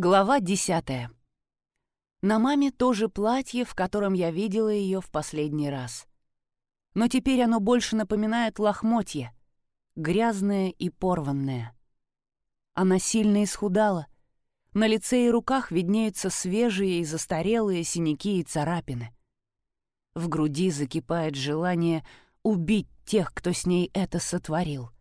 Глава десятая. На маме тоже платье, в котором я видела ее в последний раз. Но теперь оно больше напоминает лохмотье, грязное и порванное. Она сильно исхудала. На лице и руках виднеются свежие и застарелые синяки и царапины. В груди закипает желание убить тех, кто с ней это сотворил —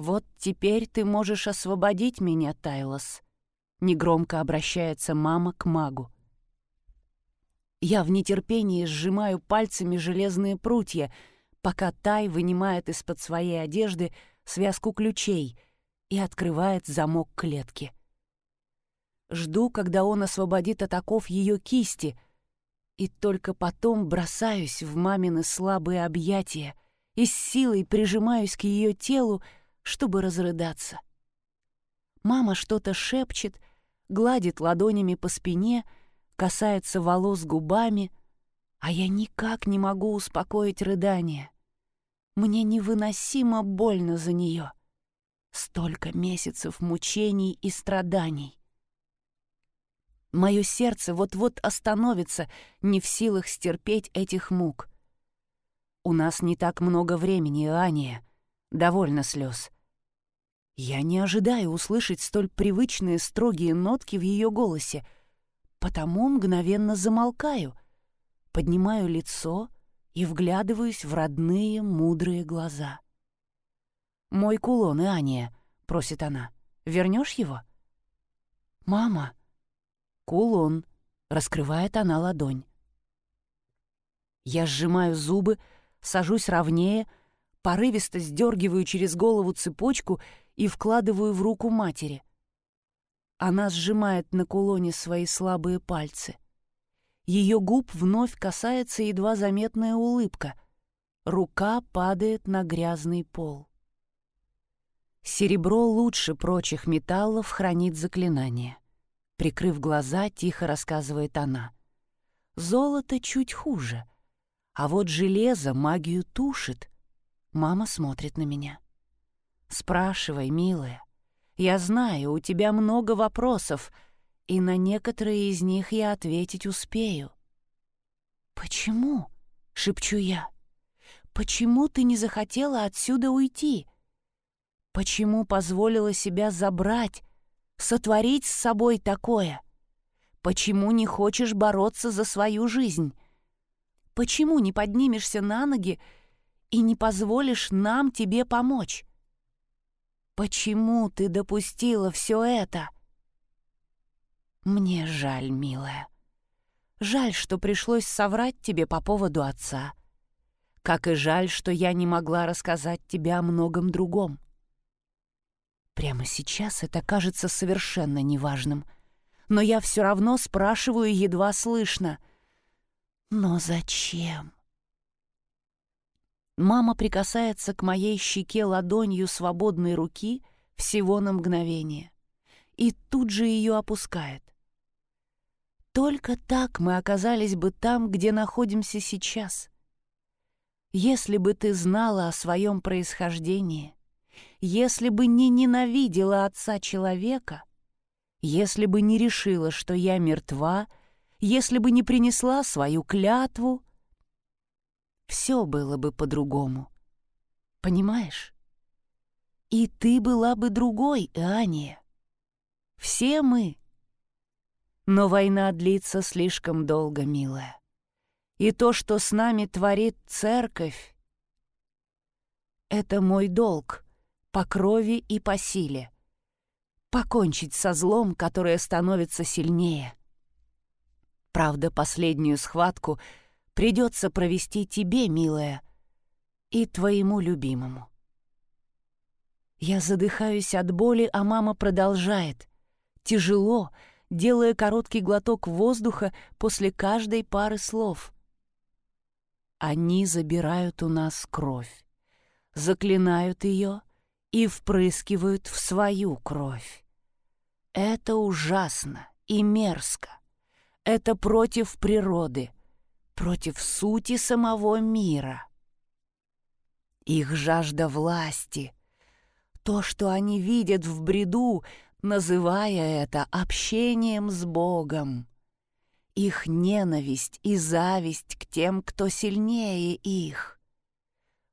«Вот теперь ты можешь освободить меня, Тайлос», — негромко обращается мама к магу. Я в нетерпении сжимаю пальцами железные прутья, пока Тай вынимает из-под своей одежды связку ключей и открывает замок клетки. Жду, когда он освободит от оков ее кисти, и только потом бросаюсь в мамины слабые объятия и с силой прижимаюсь к ее телу, чтобы разрыдаться. Мама что-то шепчет, гладит ладонями по спине, касается волос губами, а я никак не могу успокоить рыдание. Мне невыносимо больно за нее. Столько месяцев мучений и страданий. Мое сердце вот-вот остановится, не в силах стерпеть этих мук. У нас не так много времени, Аня. Довольно слез. Я не ожидаю услышать столь привычные строгие нотки в ее голосе, потому мгновенно замолкаю, поднимаю лицо и вглядываюсь в родные мудрые глаза. «Мой кулон, Иания», — просит она, — «вернешь его?» «Мама!» «Кулон», — раскрывает она ладонь. Я сжимаю зубы, сажусь ровнее — порывисто сдергиваю через голову цепочку и вкладываю в руку матери. Она сжимает на кулоне свои слабые пальцы. Ее губ вновь касается едва заметная улыбка. Рука падает на грязный пол. Серебро лучше прочих металлов хранит заклинание. Прикрыв глаза, тихо рассказывает она. Золото чуть хуже, а вот железо магию тушит, Мама смотрит на меня. «Спрашивай, милая. Я знаю, у тебя много вопросов, и на некоторые из них я ответить успею». «Почему?» — шепчу я. «Почему ты не захотела отсюда уйти? Почему позволила себя забрать, сотворить с собой такое? Почему не хочешь бороться за свою жизнь? Почему не поднимешься на ноги и не позволишь нам тебе помочь? Почему ты допустила все это? Мне жаль, милая. Жаль, что пришлось соврать тебе по поводу отца. Как и жаль, что я не могла рассказать тебе о многом другом. Прямо сейчас это кажется совершенно неважным, но я все равно спрашиваю едва слышно. Но зачем? Мама прикасается к моей щеке ладонью свободной руки всего на мгновение и тут же ее опускает. Только так мы оказались бы там, где находимся сейчас. Если бы ты знала о своем происхождении, если бы не ненавидела отца человека, если бы не решила, что я мертва, если бы не принесла свою клятву, все было бы по-другому. Понимаешь? И ты была бы другой, Аня. Все мы. Но война длится слишком долго, милая. И то, что с нами творит церковь, это мой долг по крови и по силе. Покончить со злом, которое становится сильнее. Правда, последнюю схватку — придется провести тебе, милая, и твоему любимому. Я задыхаюсь от боли, а мама продолжает. Тяжело, делая короткий глоток воздуха после каждой пары слов. Они забирают у нас кровь, заклинают ее и впрыскивают в свою кровь. Это ужасно и мерзко. Это против природы — против сути самого мира. Их жажда власти, то, что они видят в бреду, называя это общением с Богом. Их ненависть и зависть к тем, кто сильнее их.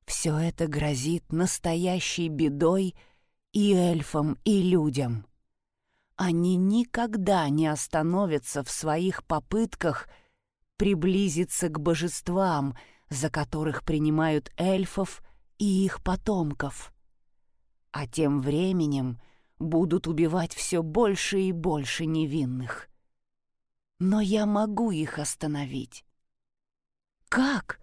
Все это грозит настоящей бедой и эльфам, и людям. Они никогда не остановятся в своих попытках приблизиться к божествам, за которых принимают эльфов и их потомков. А тем временем будут убивать все больше и больше невинных. Но я могу их остановить. Как?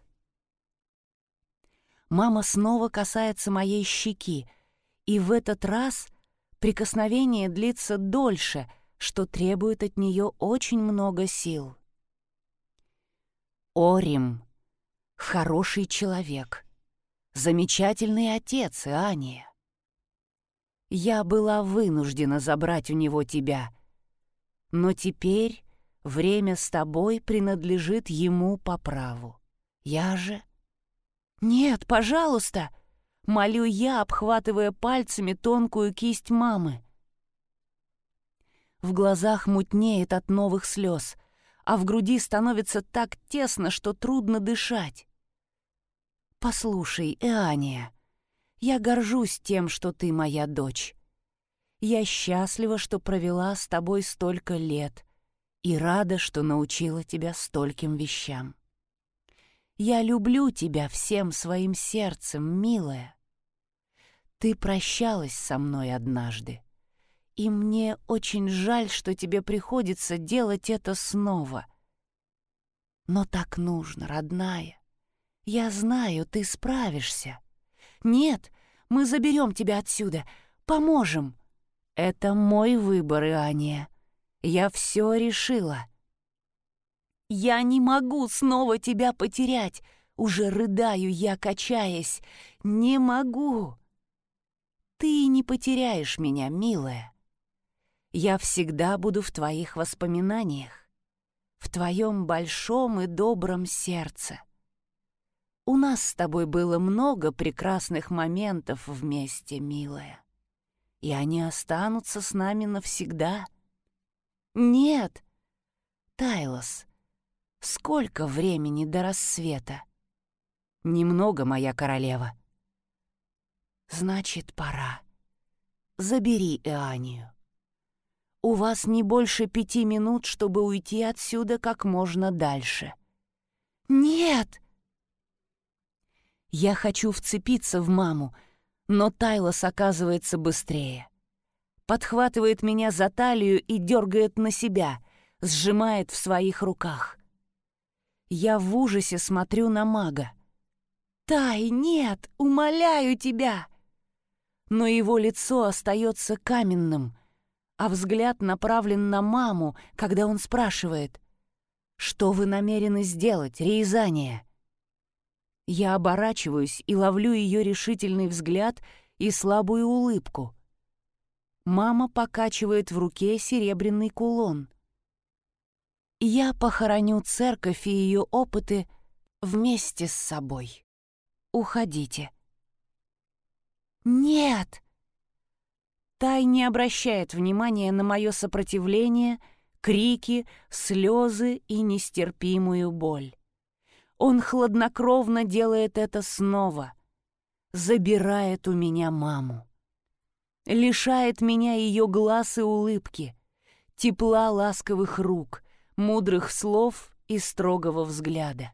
Мама снова касается моей щеки, и в этот раз прикосновение длится дольше, что требует от нее очень много сил. Орим — хороший человек, замечательный отец, Ания. Я была вынуждена забрать у него тебя, но теперь время с тобой принадлежит ему по праву. Я же... «Нет, пожалуйста!» — молю я, обхватывая пальцами тонкую кисть мамы. В глазах мутнеет от новых слез, а в груди становится так тесно, что трудно дышать. «Послушай, Эания, я горжусь тем, что ты моя дочь. Я счастлива, что провела с тобой столько лет и рада, что научила тебя стольким вещам. Я люблю тебя всем своим сердцем, милая. Ты прощалась со мной однажды, и мне очень жаль, что тебе приходится делать это снова. Но так нужно, родная. Я знаю, ты справишься. Нет, мы заберем тебя отсюда, поможем. Это мой выбор, Иания. Я все решила. «Я не могу снова тебя потерять!» Уже рыдаю я, качаясь. «Не могу!» «Ты не потеряешь меня, милая. Я всегда буду в твоих воспоминаниях, в твоем большом и добром сердце. У нас с тобой было много прекрасных моментов вместе, милая, и они останутся с нами навсегда. Нет, Тайлос, Сколько времени до рассвета? Немного, моя королева. Значит, пора. Забери Ианию. У вас не больше пяти минут, чтобы уйти отсюда как можно дальше. Нет! Я хочу вцепиться в маму, но Тайлос оказывается быстрее. Подхватывает меня за талию и дергает на себя, сжимает в своих руках. Я в ужасе смотрю на мага. «Тай, нет! Умоляю тебя!» Но его лицо остается каменным, а взгляд направлен на маму, когда он спрашивает, «Что вы намерены сделать, Рейзания?» Я оборачиваюсь и ловлю ее решительный взгляд и слабую улыбку. Мама покачивает в руке серебряный кулон. Я похороню церковь и ее опыты вместе с собой. Уходите. Нет! Тай не обращает внимания на мое сопротивление, крики, слезы и нестерпимую боль. Он хладнокровно делает это снова. Забирает у меня маму. Лишает меня ее глаз и улыбки, тепла ласковых рук, мудрых слов и строгого взгляда.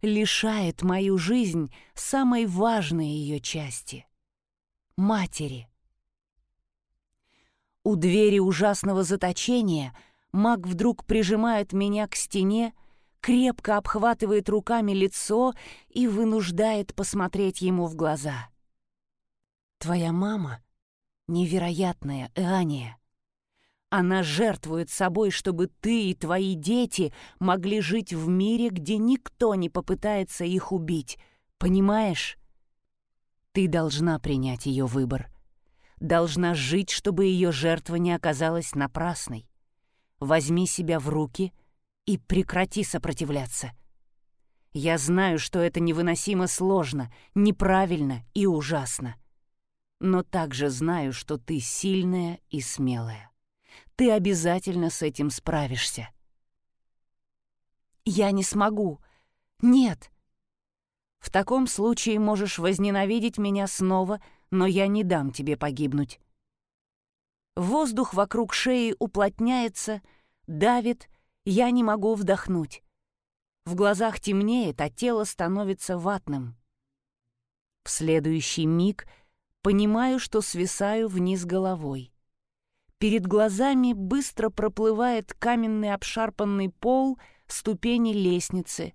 Лишает мою жизнь самой важной ее части — матери. У двери ужасного заточения маг вдруг прижимает меня к стене, крепко обхватывает руками лицо и вынуждает посмотреть ему в глаза. «Твоя мама — невероятная, Эания. Она жертвует собой, чтобы ты и твои дети могли жить в мире, где никто не попытается их убить. Понимаешь? Ты должна принять ее выбор. Должна жить, чтобы ее жертва не оказалась напрасной. Возьми себя в руки и прекрати сопротивляться. Я знаю, что это невыносимо сложно, неправильно и ужасно. но также знаю, что ты сильная и смелая. Ты обязательно с этим справишься. Я не смогу. Нет. В таком случае можешь возненавидеть меня снова, но я не дам тебе погибнуть. Воздух вокруг шеи уплотняется, давит, я не могу вдохнуть. В глазах темнеет, а тело становится ватным. В следующий миг понимаю, что свисаю вниз головой. Перед глазами быстро проплывает каменный обшарпанный пол ступени лестницы.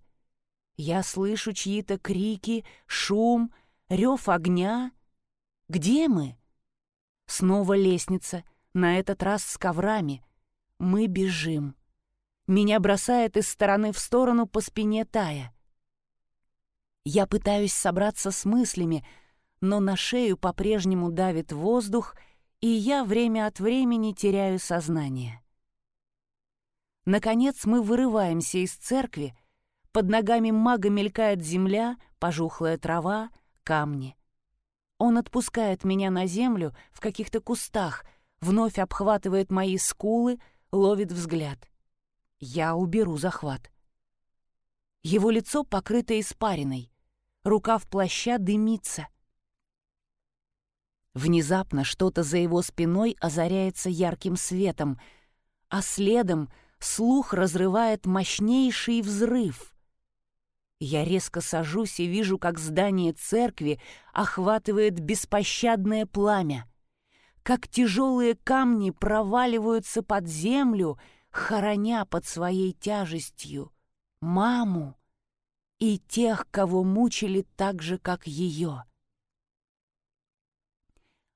Я слышу чьи-то крики, шум, рев огня. Где мы? Снова лестница, на этот раз с коврами. Мы бежим. Меня бросает из стороны в сторону по спине Тая. Я пытаюсь собраться с мыслями, но на шею по-прежнему давит воздух, и я время от времени теряю сознание. Наконец мы вырываемся из церкви, под ногами мага мелькает земля, пожухлая трава, камни. Он отпускает меня на землю в каких-то кустах, вновь обхватывает мои скулы, ловит взгляд. Я уберу захват. Его лицо покрыто испариной, рукав плаща дымится. Внезапно что-то за его спиной озаряется ярким светом, а следом слух разрывает мощнейший взрыв. Я резко сажусь и вижу, как здание церкви охватывает беспощадное пламя, как тяжелые камни проваливаются под землю, хороня под своей тяжестью маму и тех, кого мучили так же, как ее.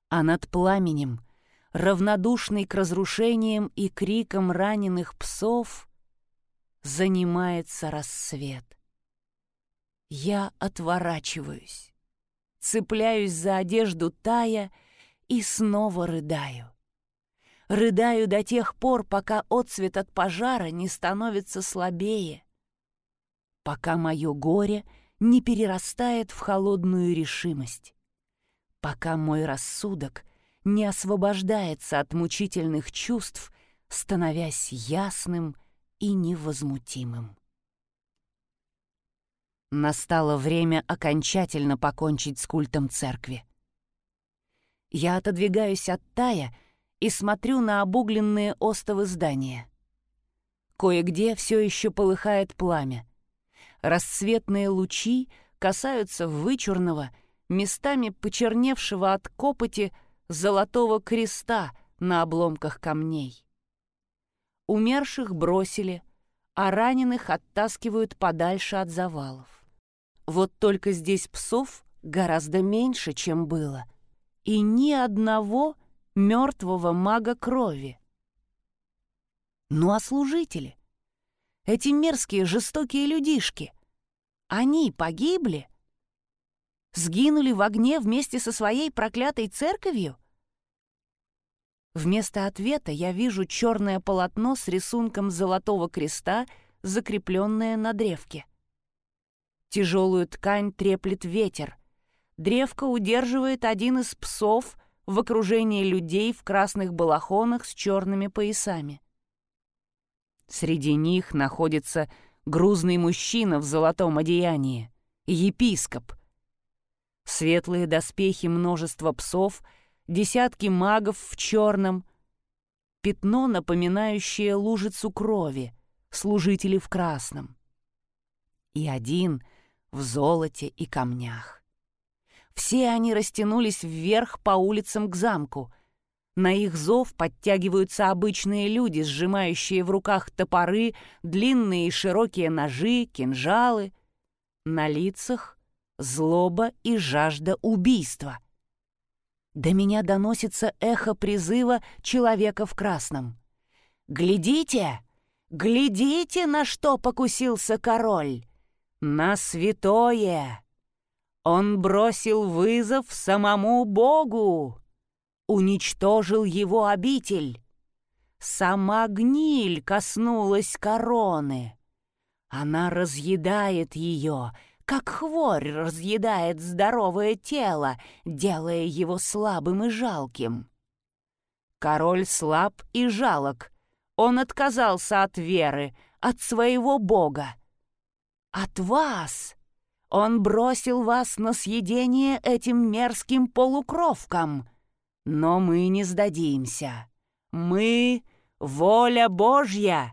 А над пламенем, равнодушный к разрушениям и крикам раненых псов, занимается рассвет. Я отворачиваюсь, цепляюсь за одежду Тая и снова рыдаю. Рыдаю до тех пор, пока отцвет от пожара не становится слабее, пока мое горе не перерастает в холодную решимость, пока мой рассудок не освобождается от мучительных чувств, становясь ясным и невозмутимым. Настало время окончательно покончить с культом церкви. Я отодвигаюсь от Тая и смотрю на обугленные остовы здания. Кое-где все еще полыхает пламя. Расцветные лучи касаются вычурного, местами почерневшего от копоти золотого креста на обломках камней. Умерших бросили, а раненых оттаскивают подальше от завалов. Вот только здесь псов гораздо меньше, чем было. И ни одного мертвого мага крови. Ну а служители? Эти мерзкие, жестокие людишки. Они погибли? Сгинули в огне вместе со своей проклятой церковью? Вместо ответа я вижу черное полотно с рисунком золотого креста, закрепленное на древке. Тяжелую ткань треплет ветер. Древко удерживает один из псов в окружении людей в красных балахонах с черными поясами. Среди них находится грузный мужчина в золотом одеянии, епископ. Светлые доспехи множества псов, десятки магов в черном, пятно, напоминающее лужицу крови, служители в красном. И один — в золоте и камнях. Все они растянулись вверх по улицам к замку. На их зов подтягиваются обычные люди, сжимающие в руках топоры, длинные и широкие ножи, кинжалы. На лицах злоба и жажда убийства. До меня доносится эхо призыва человека в красном. «Глядите! Глядите, на что покусился король! На святое. Он бросил вызов самому Богу, уничтожил его обитель. Сама гниль коснулась короны. Она разъедает ее, как хворь разъедает здоровое тело, делая его слабым и жалким. Король слаб и жалок. Он отказался от веры, от своего бога. От вас! Он бросил вас на съедение этим мерзким полукровкам. Но мы не сдадимся. Мы — воля Божья.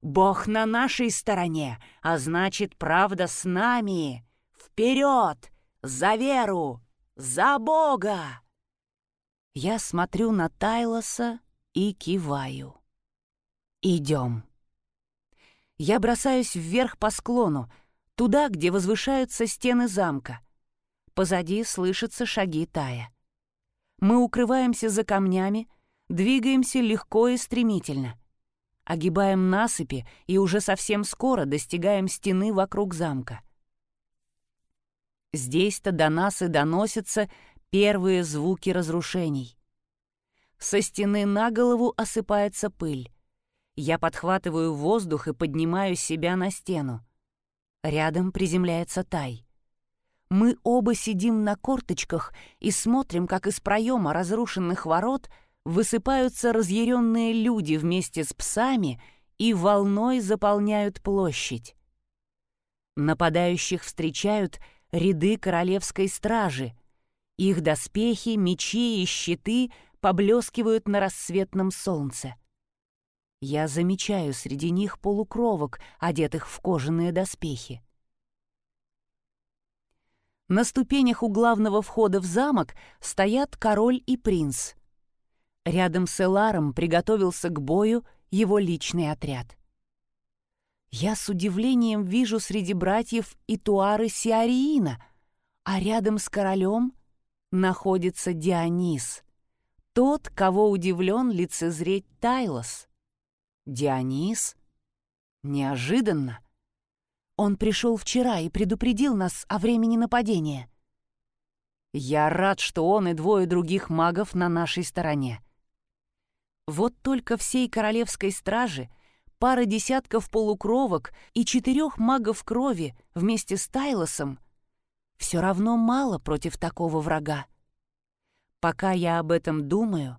Бог на нашей стороне, а значит, правда с нами. Вперед! За веру! За Бога! Я смотрю на Тайлоса и киваю. Идем. Я бросаюсь вверх по склону, туда, где возвышаются стены замка. Позади слышатся шаги Тая. Мы укрываемся за камнями, двигаемся легко и стремительно. Огибаем насыпи и уже совсем скоро достигаем стены вокруг замка. Здесь-то до нас и доносятся первые звуки разрушений. Со стены на голову осыпается пыль. Я подхватываю воздух и поднимаю себя на стену. Рядом приземляется Тай. Мы оба сидим на корточках и смотрим, как из проема разрушенных ворот высыпаются разъяренные люди вместе с псами и волной заполняют площадь. Нападающих встречают ряды королевской стражи. Их доспехи, мечи и щиты поблескивают на рассветном солнце. Я замечаю среди них полукровок, одетых в кожаные доспехи. На ступенях у главного входа в замок стоят король и принц. Рядом с Эларом приготовился к бою его личный отряд. Я с удивлением вижу среди братьев и Туары Сиариина, а рядом с королем находится Дионис, тот, кого удивлен лицезреть Тайлос. Дионис? Неожиданно. Он пришел вчера и предупредил нас о времени нападения. Я рад, что он и двое других магов на нашей стороне. Вот только всей королевской стражи пара десятков полукровок и четырех магов крови вместе с Тайлосом все равно мало против такого врага. Пока я об этом думаю,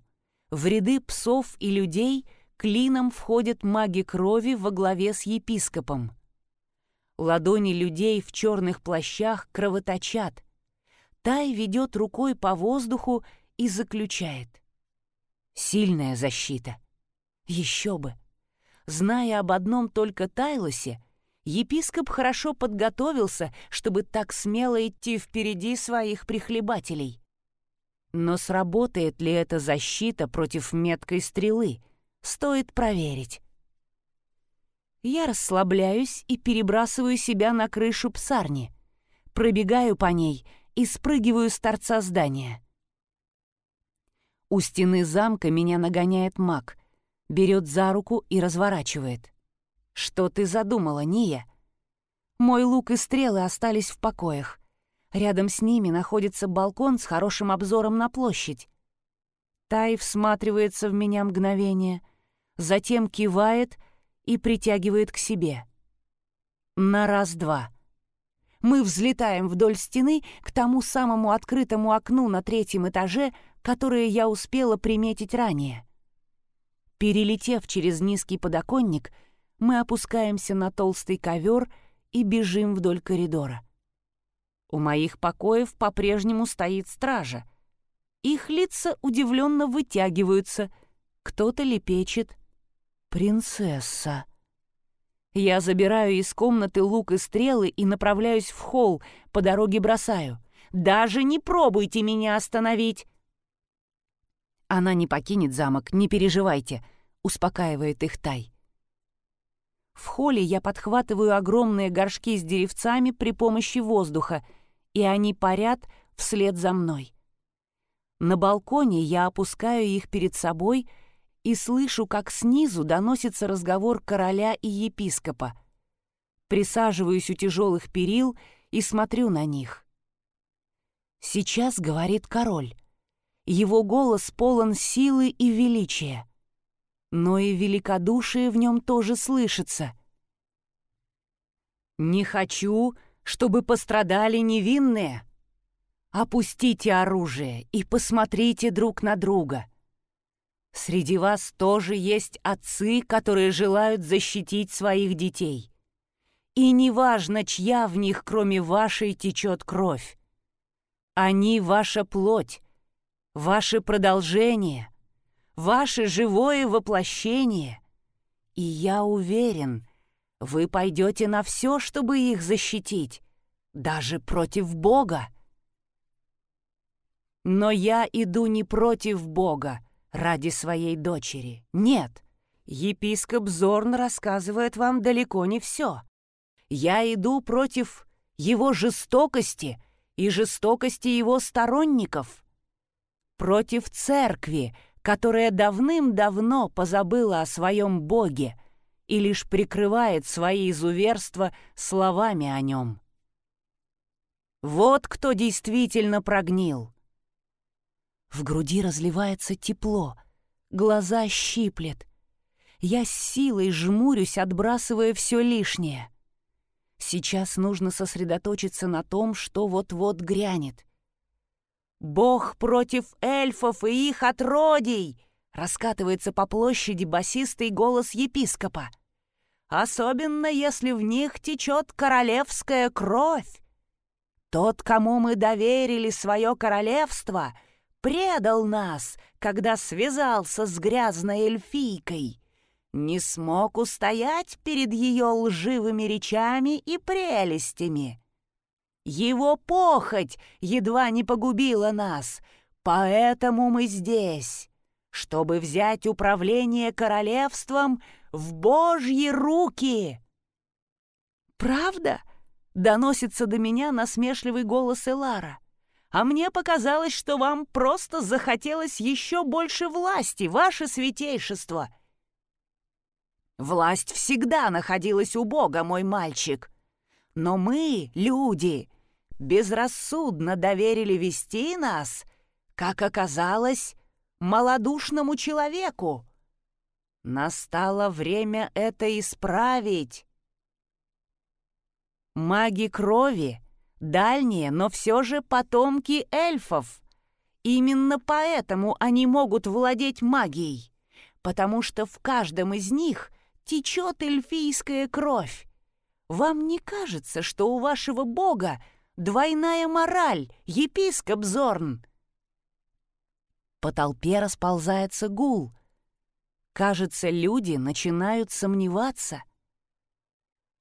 в ряды псов и людей — клином входят маги крови во главе с епископом. Ладони людей в черных плащах кровоточат. Тай ведет рукой по воздуху и заключает. Сильная защита. Еще бы. Зная об одном только Тайлосе, епископ хорошо подготовился, чтобы так смело идти впереди своих прихлебателей. Но сработает ли эта защита против меткой стрелы — Стоит проверить. Я расслабляюсь и перебрасываю себя на крышу псарни. Пробегаю по ней и спрыгиваю с торца здания. У стены замка меня нагоняет маг, берет за руку и разворачивает. «Что ты задумала, Ния?» Мой лук и стрелы остались в покоях. Рядом с ними находится балкон с хорошим обзором на площадь. Тай всматривается в меня мгновение — затем кивает и притягивает к себе. На раз-два. Мы взлетаем вдоль стены к тому самому открытому окну на третьем этаже, которое я успела приметить ранее. Перелетев через низкий подоконник, мы опускаемся на толстый ковер и бежим вдоль коридора. У моих покоев по-прежнему стоит стража. Их лица удивленно вытягиваются, кто-то лепечет — «Принцесса». Я забираю из комнаты лук и стрелы и направляюсь в холл, по дороге бросаю. «Даже не пробуйте меня остановить!» «Она не покинет замок, не переживайте», — успокаивает их Тай. В холле я подхватываю огромные горшки с деревцами при помощи воздуха, и они парят вслед за мной. На балконе я опускаю их перед собой — и слышу, как снизу доносится разговор короля и епископа. Присаживаюсь у тяжелых перил и смотрю на них. Сейчас говорит король. Его голос полон силы и величия. Но и великодушие в нем тоже слышится. «Не хочу, чтобы пострадали невинные. Опустите оружие и посмотрите друг на друга. Среди вас тоже есть отцы, которые желают защитить своих детей. И неважно, чья в них, кроме вашей, течет кровь. Они — ваша плоть, ваше продолжение, ваше живое воплощение. И я уверен, вы пойдете на все, чтобы их защитить, даже против Бога. Но я иду не против Бога ради своей дочери. Нет, епископ Зорн рассказывает вам далеко не все. Я иду против его жестокости и жестокости его сторонников. Против церкви, которая давным-давно позабыла о своем Боге и лишь прикрывает свои изуверства словами о нем. Вот кто действительно прогнил. В груди разливается тепло, глаза щиплет. Я с силой жмурюсь, отбрасывая все лишнее. Сейчас нужно сосредоточиться на том, что вот-вот грянет. «Бог против эльфов и их отродий!» — раскатывается по площади басистый голос епископа. «Особенно, если в них течет королевская кровь. Тот, кому мы доверили свое королевство, предал нас, когда связался с грязной эльфийкой» не смог устоять перед ее лживыми речами и прелестями. Его похоть едва не погубила нас, поэтому мы здесь, чтобы взять управление королевством в Божьи руки. «Правда?» — доносится до меня насмешливый голос Элара. «А мне показалось, что вам просто захотелось еще больше власти, ваше святейшество!» Власть всегда находилась у Бога, мой мальчик. Но мы, люди, безрассудно доверили вести нас, как оказалось, малодушному человеку. Настало время это исправить. Маги крови — дальние, но все же потомки эльфов. Именно поэтому они могут владеть магией, потому что в каждом из них течет эльфийская кровь. Вам не кажется, что у вашего бога двойная мораль, епископ Зорн?» По толпе расползается гул. Кажется, люди начинают сомневаться.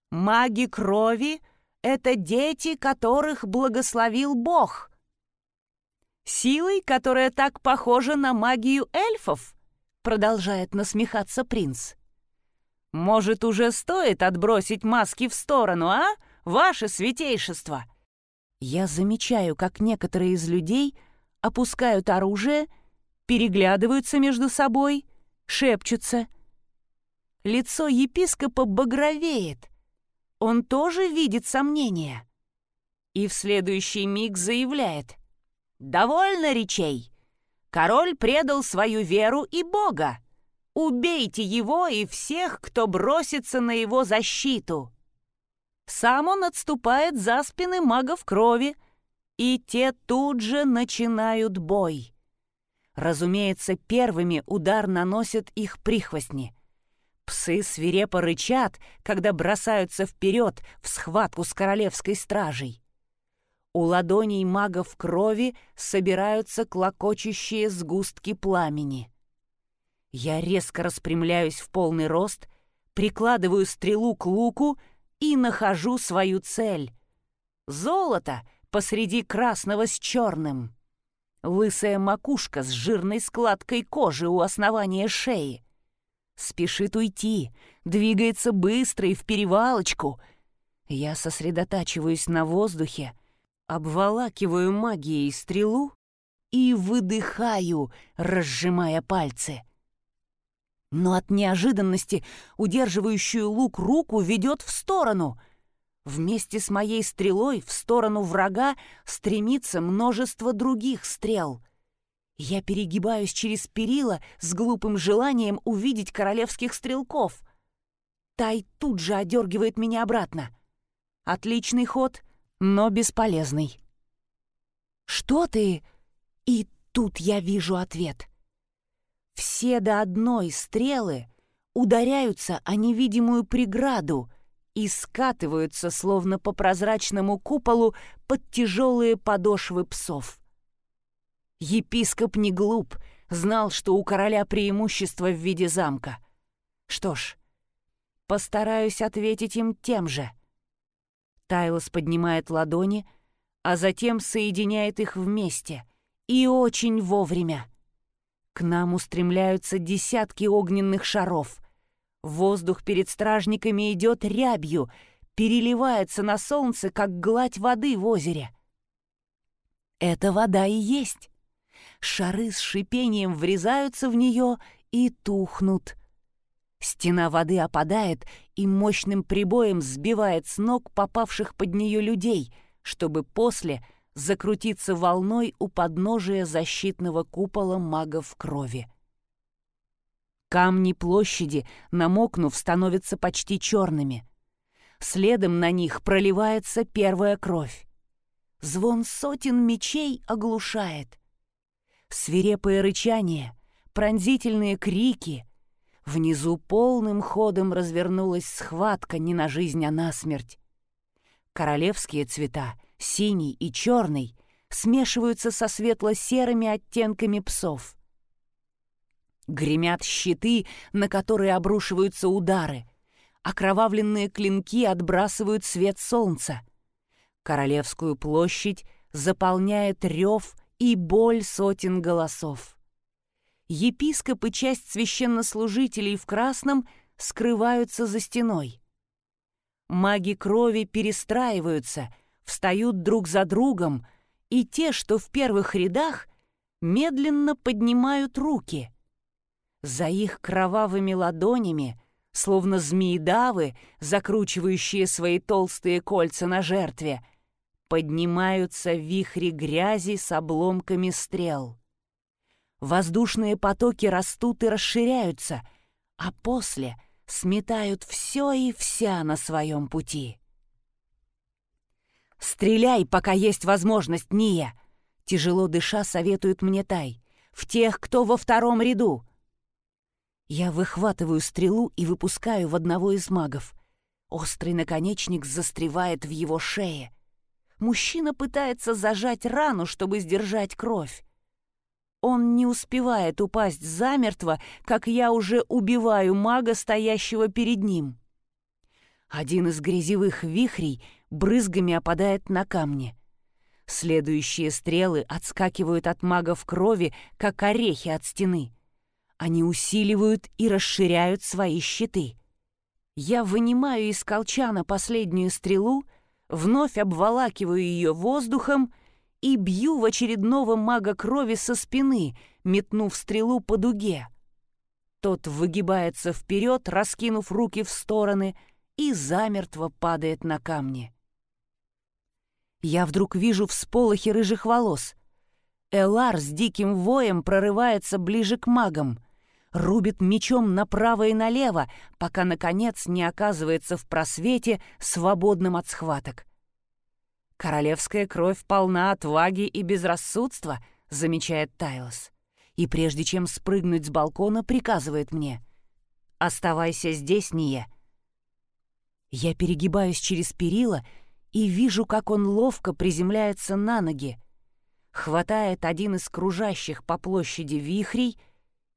Маги крови — это дети, которых благословил Бог. Силой, которая так похожа на магию эльфов, продолжает насмехаться принц. Может, уже стоит отбросить маски в сторону, а, ваше святейшество? Я замечаю, как некоторые из людей опускают оружие, переглядываются между собой, шепчутся. Лицо епископа багровеет. Он тоже видит сомнения. И в следующий миг заявляет. «Довольно речей. Король предал свою веру и Бога. Убейте его и всех, кто бросится на его защиту. Сам он отступает за спины магов крови, и те тут же начинают бой. Разумеется, первыми удар наносят их прихвостни. Псы свирепо рычат, когда бросаются вперед в схватку с королевской стражей. У ладоней магов крови собираются клокочущие сгустки пламени. Я резко распрямляюсь в полный рост, прикладываю стрелу к луку и нахожу свою цель. Золото посреди красного с черным. Лысая макушка с жирной складкой кожи у основания шеи. Спешит уйти, двигается быстро и в перевалочку. Я сосредотачиваюсь на воздухе, обволакиваю магией стрелу и выдыхаю, разжимая пальцы — но от неожиданности удерживающую лук руку ведет в сторону. Вместе с моей стрелой в сторону врага стремится множество других стрел. Я перегибаюсь через перила с глупым желанием увидеть королевских стрелков. Тай тут же одергивает меня обратно. Отличный ход, но бесполезный. «Что ты?» И тут я вижу ответ. Все до одной стрелы ударяются о невидимую преграду и скатываются, словно по прозрачному куполу, под тяжелые подошвы псов. Епископ не глуп, знал, что у короля преимущество в виде замка. Что ж, постараюсь ответить им тем же. Тайлос поднимает ладони, а затем соединяет их вместе. И очень вовремя. К нам устремляются десятки огненных шаров. Воздух перед стражниками идет рябью, переливается на солнце, как гладь воды в озере. Это вода и есть. Шары с шипением врезаются в нее и тухнут. Стена воды опадает и мощным прибоем сбивает с ног попавших под нее людей, чтобы после закрутиться волной у подножия защитного купола магов крови. Камни площади, намокнув, становятся почти черными. Следом на них проливается первая кровь. Звон сотен мечей оглушает. Свирепое рычание, пронзительные крики. Внизу полным ходом развернулась схватка не на жизнь, а на смерть. Королевские цвета, синий и черный, смешиваются со светло-серыми оттенками псов. Гремят щиты, на которые обрушиваются удары. Окровавленные клинки отбрасывают свет солнца. Королевскую площадь заполняет рев и боль сотен голосов. Епископ и часть священнослужителей в красном скрываются за стеной. Маги крови перестраиваются, встают друг за другом, и те, что в первых рядах, медленно поднимают руки. За их кровавыми ладонями, словно змеедавы, закручивающие свои толстые кольца на жертве, поднимаются вихри грязи с обломками стрел. Воздушные потоки растут и расширяются, а после сметают все и вся на своем пути. «Стреляй, пока есть возможность, Ния!» Тяжело дыша советует мне Тай. «В тех, кто во втором ряду!» Я выхватываю стрелу и выпускаю в одного из магов. Острый наконечник застревает в его шее. Мужчина пытается зажать рану, чтобы сдержать кровь. Он не успевает упасть замертво, как я уже убиваю мага, стоящего перед ним. Один из грязевых вихрей брызгами опадает на камни. Следующие стрелы отскакивают от магов крови, как орехи от стены — они усиливают и расширяют свои щиты. Я вынимаю из колчана последнюю стрелу, вновь обволакиваю ее воздухом и бью в очередного мага крови со спины, метнув стрелу по дуге. Тот выгибается вперед, раскинув руки в стороны, и замертво падает на камни. Я вдруг вижу всполохи рыжих волос. Элар с диким воем прорывается ближе к магам рубит мечом направо и налево, пока, наконец, не оказывается в просвете, свободным от схваток. «Королевская кровь полна отваги и безрассудства», — замечает Тайлос. И прежде чем спрыгнуть с балкона, приказывает мне. «Оставайся здесь, Ния». Я перегибаюсь через перила и вижу, как он ловко приземляется на ноги, хватает один из кружащих по площади вихрей —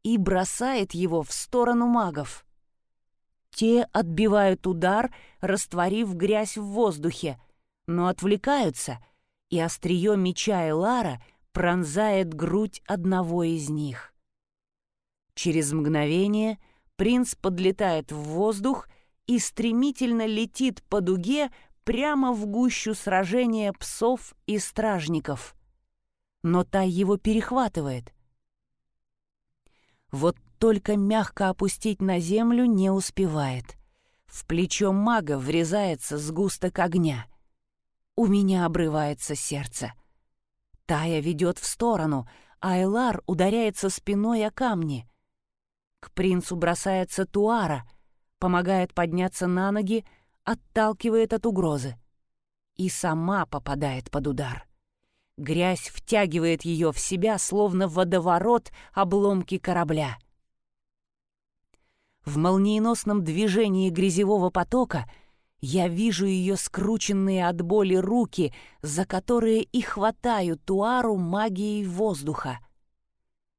и бросает его в сторону магов. Те отбивают удар, растворив грязь в воздухе, но отвлекаются, и острие меча Элара пронзает грудь одного из них. Через мгновение принц подлетает в воздух и стремительно летит по дуге прямо в гущу сражения псов и стражников. Но та его перехватывает. Вот только мягко опустить на землю не успевает. В плечо мага врезается сгусток огня. У меня обрывается сердце. Тая ведет в сторону, а Элар ударяется спиной о камни. К принцу бросается Туара, помогает подняться на ноги, отталкивает от угрозы. и сама попадает под удар. Грязь втягивает ее в себя, словно водоворот обломки корабля. В молниеносном движении грязевого потока я вижу ее скрученные от боли руки, за которые и хватаю Туару магией воздуха.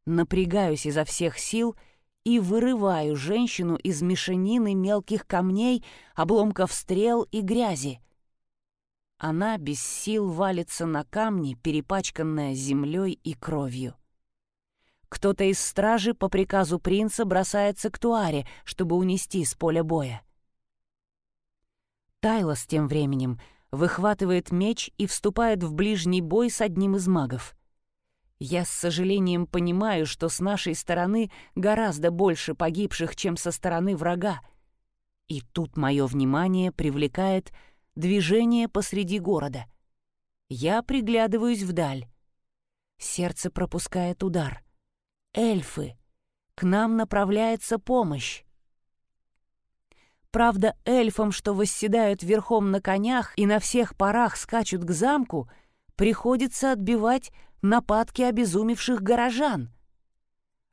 Напрягаюсь изо всех сил и вырываю женщину из мешанины мелких камней, обломков стрел и грязи. Она без сил валится на камни, перепачканная землей и кровью. Кто-то из стражи по приказу принца бросается к Туаре, чтобы унести с поля боя. Тайлос тем временем выхватывает меч и вступает в ближний бой с одним из магов. Я с сожалением понимаю, что с нашей стороны гораздо больше погибших, чем со стороны врага. И тут мое внимание привлекает движение посреди города. Я приглядываюсь вдаль. Сердце пропускает удар. Эльфы. К нам направляется помощь. Правда, эльфам, что восседают верхом на конях и на всех парах скачут к замку, приходится отбивать нападки обезумевших горожан.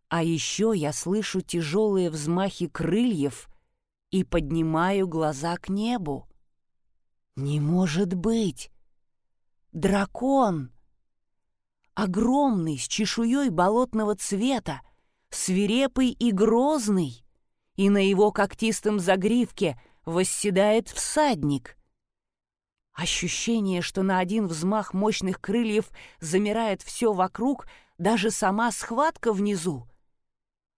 А еще я слышу тяжелые взмахи крыльев и поднимаю глаза к небу. Не может быть! Дракон! Огромный, с чешуей болотного цвета, свирепый и грозный, и на его когтистом загривке восседает всадник. Ощущение, что на один взмах мощных крыльев замирает все вокруг, даже сама схватка внизу.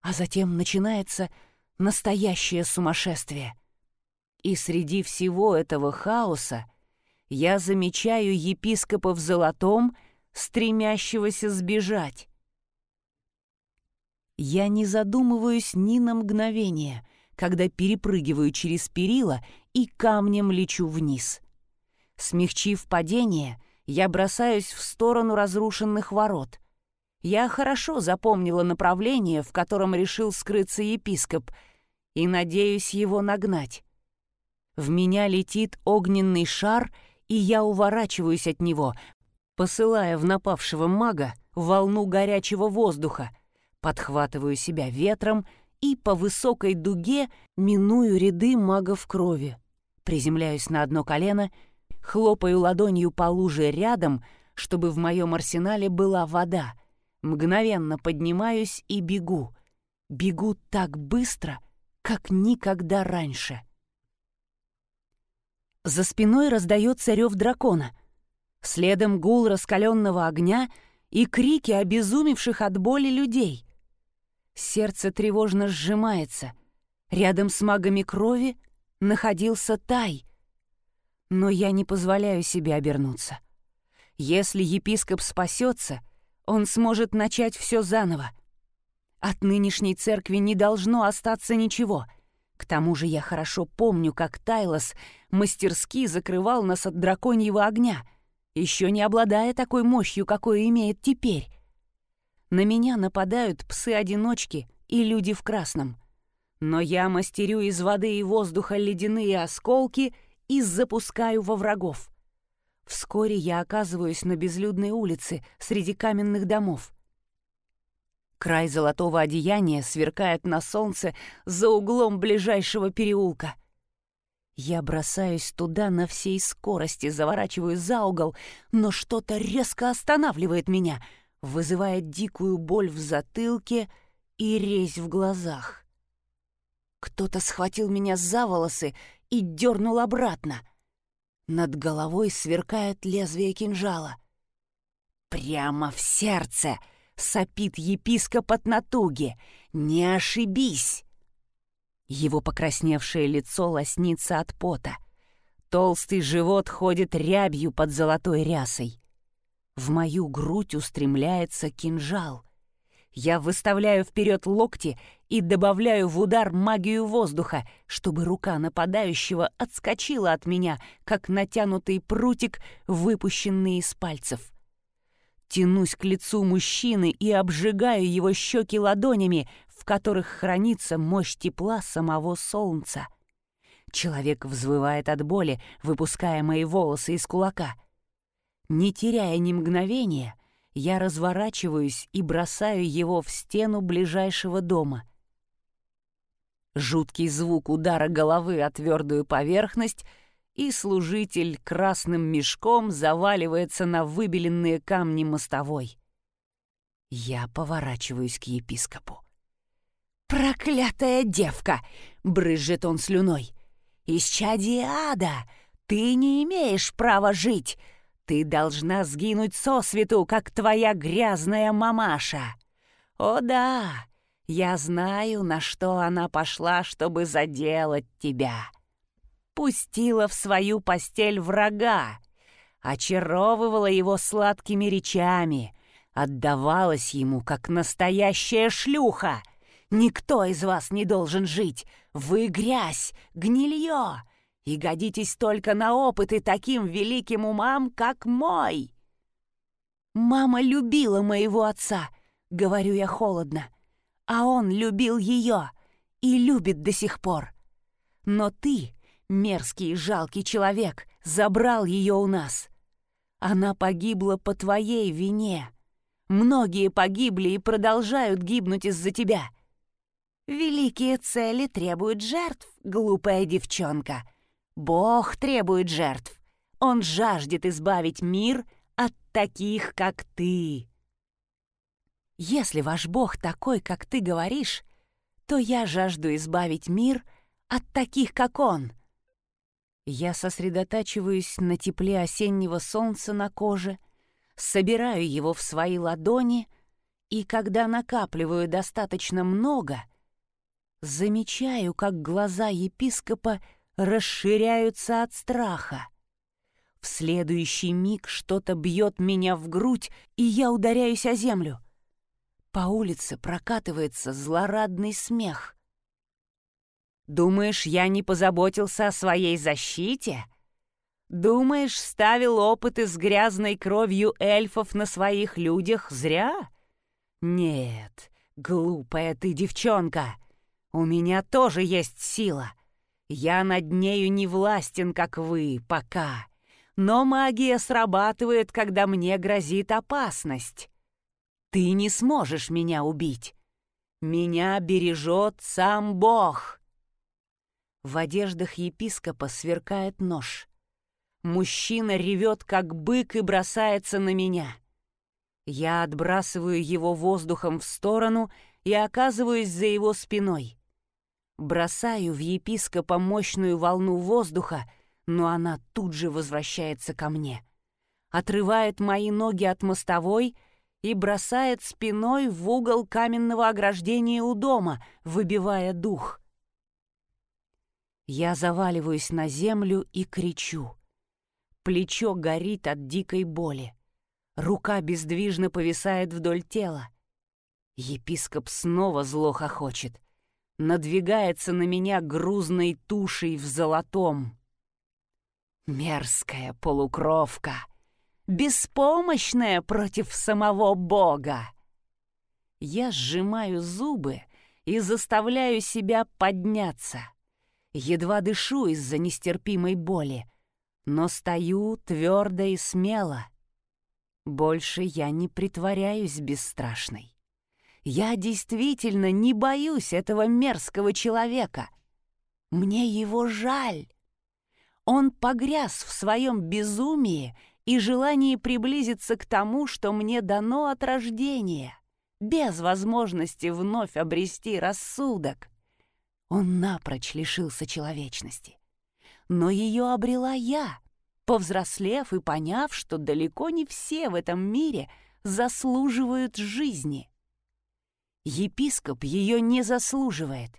А затем начинается настоящее сумасшествие — и среди всего этого хаоса я замечаю епископа в золотом, стремящегося сбежать. Я не задумываюсь ни на мгновение, когда перепрыгиваю через перила и камнем лечу вниз. Смягчив падение, я бросаюсь в сторону разрушенных ворот. Я хорошо запомнила направление, в котором решил скрыться епископ, и надеюсь его нагнать. В меня летит огненный шар, и я уворачиваюсь от него, посылая в напавшего мага волну горячего воздуха, подхватываю себя ветром и по высокой дуге миную ряды магов крови. Приземляюсь на одно колено, хлопаю ладонью по луже рядом, чтобы в моем арсенале была вода. Мгновенно поднимаюсь и бегу. Бегу так быстро, как никогда раньше. За спиной раздается рев дракона. Следом гул раскаленного огня и крики обезумевших от боли людей. Сердце тревожно сжимается. Рядом с магами крови находился Тай. Но я не позволяю себе обернуться. Если епископ спасется, он сможет начать все заново. От нынешней церкви не должно остаться ничего — к тому же я хорошо помню, как Тайлос мастерски закрывал нас от драконьего огня, еще не обладая такой мощью, какой имеет теперь. На меня нападают псы-одиночки и люди в красном. Но я мастерю из воды и воздуха ледяные осколки и запускаю во врагов. Вскоре я оказываюсь на безлюдной улице среди каменных домов. Край золотого одеяния сверкает на солнце за углом ближайшего переулка. Я бросаюсь туда на всей скорости, заворачиваю за угол, но что-то резко останавливает меня, вызывая дикую боль в затылке и резь в глазах. Кто-то схватил меня за волосы и дернул обратно. Над головой сверкает лезвие кинжала. Прямо в сердце — сопит епископ от натуги. Не ошибись! Его покрасневшее лицо лоснится от пота. Толстый живот ходит рябью под золотой рясой. В мою грудь устремляется кинжал. Я выставляю вперед локти и добавляю в удар магию воздуха, чтобы рука нападающего отскочила от меня, как натянутый прутик, выпущенный из пальцев. Тянусь к лицу мужчины и обжигаю его щеки ладонями, в которых хранится мощь тепла самого солнца. Человек взвывает от боли, выпуская мои волосы из кулака. Не теряя ни мгновения, я разворачиваюсь и бросаю его в стену ближайшего дома. Жуткий звук удара головы о твердую поверхность, и служитель красным мешком заваливается на выбеленные камни мостовой. Я поворачиваюсь к епископу. «Проклятая девка!» — брызжет он слюной. «Исчадие ада! Ты не имеешь права жить! Ты должна сгинуть со свету, как твоя грязная мамаша! О да, я знаю, на что она пошла, чтобы заделать тебя. Пустила в свою постель врага, очаровывала его сладкими речами, отдавалась ему, как настоящая шлюха. Никто из вас не должен жить. Вы грязь, гнилье, и годитесь только на опыты таким великим умам, как мой. Мама любила моего отца, говорю я холодно, а он любил ее и любит до сих пор. Но ты, мерзкий и жалкий человек, забрал ее у нас. Она погибла по твоей вине. Многие погибли и продолжают гибнуть из-за тебя. Великие цели требуют жертв, глупая девчонка. Бог требует жертв. Он жаждет избавить мир от таких, как ты. Если ваш Бог такой, как ты говоришь, то я жажду избавить мир от таких, как он. Я сосредотачиваюсь на тепле осеннего солнца на коже, собираю его в свои ладони, и когда накапливаю достаточно много, замечаю, как глаза епископа расширяются от страха. В следующий миг что-то бьет меня в грудь, и я ударяюсь о землю. По улице прокатывается злорадный смех. «Думаешь, я не позаботился о своей защите?» Думаешь, ставил опыты с грязной кровью эльфов на своих людях зря? Нет, глупая ты девчонка. У меня тоже есть сила. Я над нею не властен, как вы, пока. Но магия срабатывает, когда мне грозит опасность. Ты не сможешь меня убить. Меня бережет сам Бог. В одеждах епископа сверкает нож. Мужчина ревет, как бык, и бросается на меня. Я отбрасываю его воздухом в сторону и оказываюсь за его спиной. Бросаю в епископа мощную волну воздуха, но она тут же возвращается ко мне. Отрывает мои ноги от мостовой и бросает спиной в угол каменного ограждения у дома, выбивая дух. Я заваливаюсь на землю и кричу. Плечо горит от дикой боли. Рука бездвижно повисает вдоль тела. Епископ снова зло хохочет. Надвигается на меня грузной тушей в золотом. Мерзкая полукровка. Беспомощная против самого Бога. Я сжимаю зубы и заставляю себя подняться. Едва дышу из-за нестерпимой боли — но стою твердо и смело. Больше я не притворяюсь бесстрашной. Я действительно не боюсь этого мерзкого человека. Мне его жаль. Он погряз в своем безумии и желании приблизиться к тому, что мне дано от рождения, без возможности вновь обрести рассудок. Он напрочь лишился человечности но ее обрела я, повзрослев и поняв, что далеко не все в этом мире заслуживают жизни. Епископ ее не заслуживает.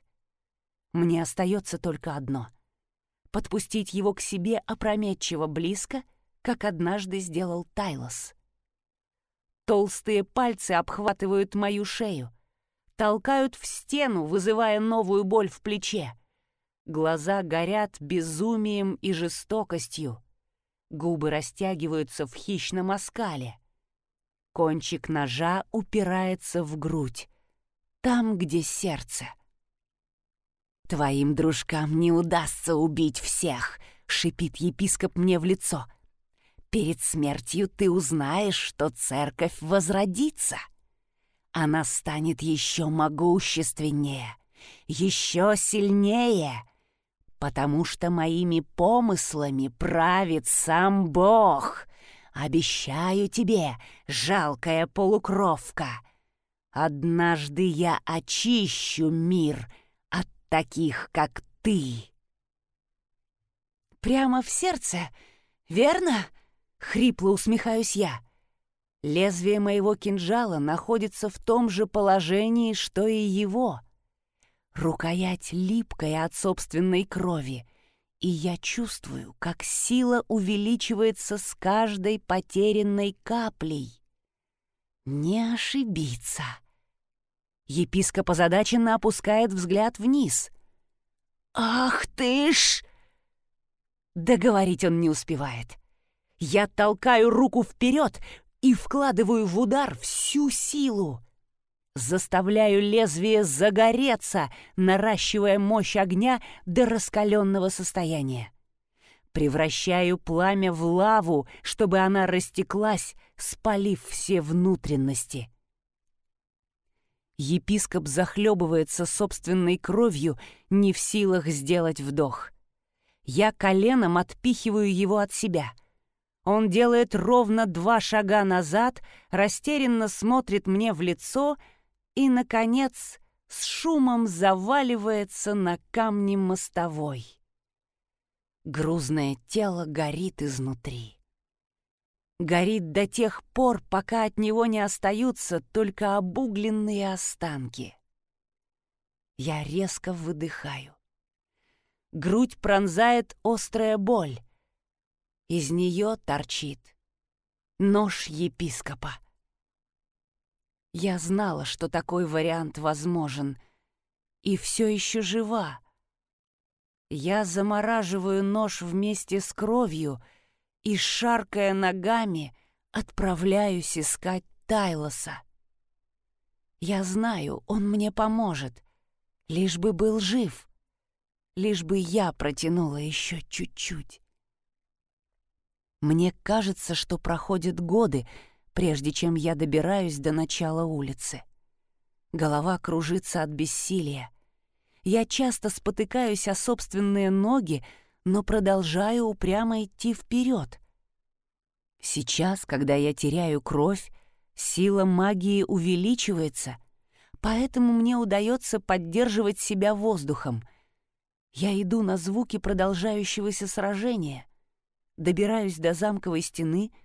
Мне остается только одно — подпустить его к себе опрометчиво близко, как однажды сделал Тайлос. Толстые пальцы обхватывают мою шею, толкают в стену, вызывая новую боль в плече — Глаза горят безумием и жестокостью. Губы растягиваются в хищном оскале. Кончик ножа упирается в грудь, там, где сердце. «Твоим дружкам не удастся убить всех», — шипит епископ мне в лицо. «Перед смертью ты узнаешь, что церковь возродится. Она станет еще могущественнее, еще сильнее, потому что моими помыслами правит сам Бог. Обещаю тебе, жалкая полукровка, однажды я очищу мир от таких, как ты. Прямо в сердце, верно? Хрипло усмехаюсь я. Лезвие моего кинжала находится в том же положении, что и его — Рукоять липкая от собственной крови, и я чувствую, как сила увеличивается с каждой потерянной каплей. Не ошибиться. Епископ озадаченно опускает взгляд вниз. «Ах ты ж!» Договорить он не успевает. Я толкаю руку вперед и вкладываю в удар всю силу. Заставляю лезвие загореться, наращивая мощь огня до раскаленного состояния. Превращаю пламя в лаву, чтобы она растеклась, спалив все внутренности. Епископ захлебывается собственной кровью, не в силах сделать вдох. Я коленом отпихиваю его от себя. Он делает ровно два шага назад, растерянно смотрит мне в лицо — и, наконец, с шумом заваливается на камни мостовой. Грузное тело горит изнутри. Горит до тех пор, пока от него не остаются только обугленные останки. Я резко выдыхаю. Грудь пронзает острая боль. Из нее торчит нож епископа. Я знала, что такой вариант возможен, и все еще жива. Я замораживаю нож вместе с кровью и, шаркая ногами, отправляюсь искать Тайлоса. Я знаю, он мне поможет, лишь бы был жив, лишь бы я протянула еще чуть-чуть. Мне кажется, что проходят годы, прежде чем я добираюсь до начала улицы. Голова кружится от бессилия. Я часто спотыкаюсь о собственные ноги, но продолжаю упрямо идти вперед. Сейчас, когда я теряю кровь, сила магии увеличивается, поэтому мне удается поддерживать себя воздухом. Я иду на звуки продолжающегося сражения, добираюсь до замковой стены —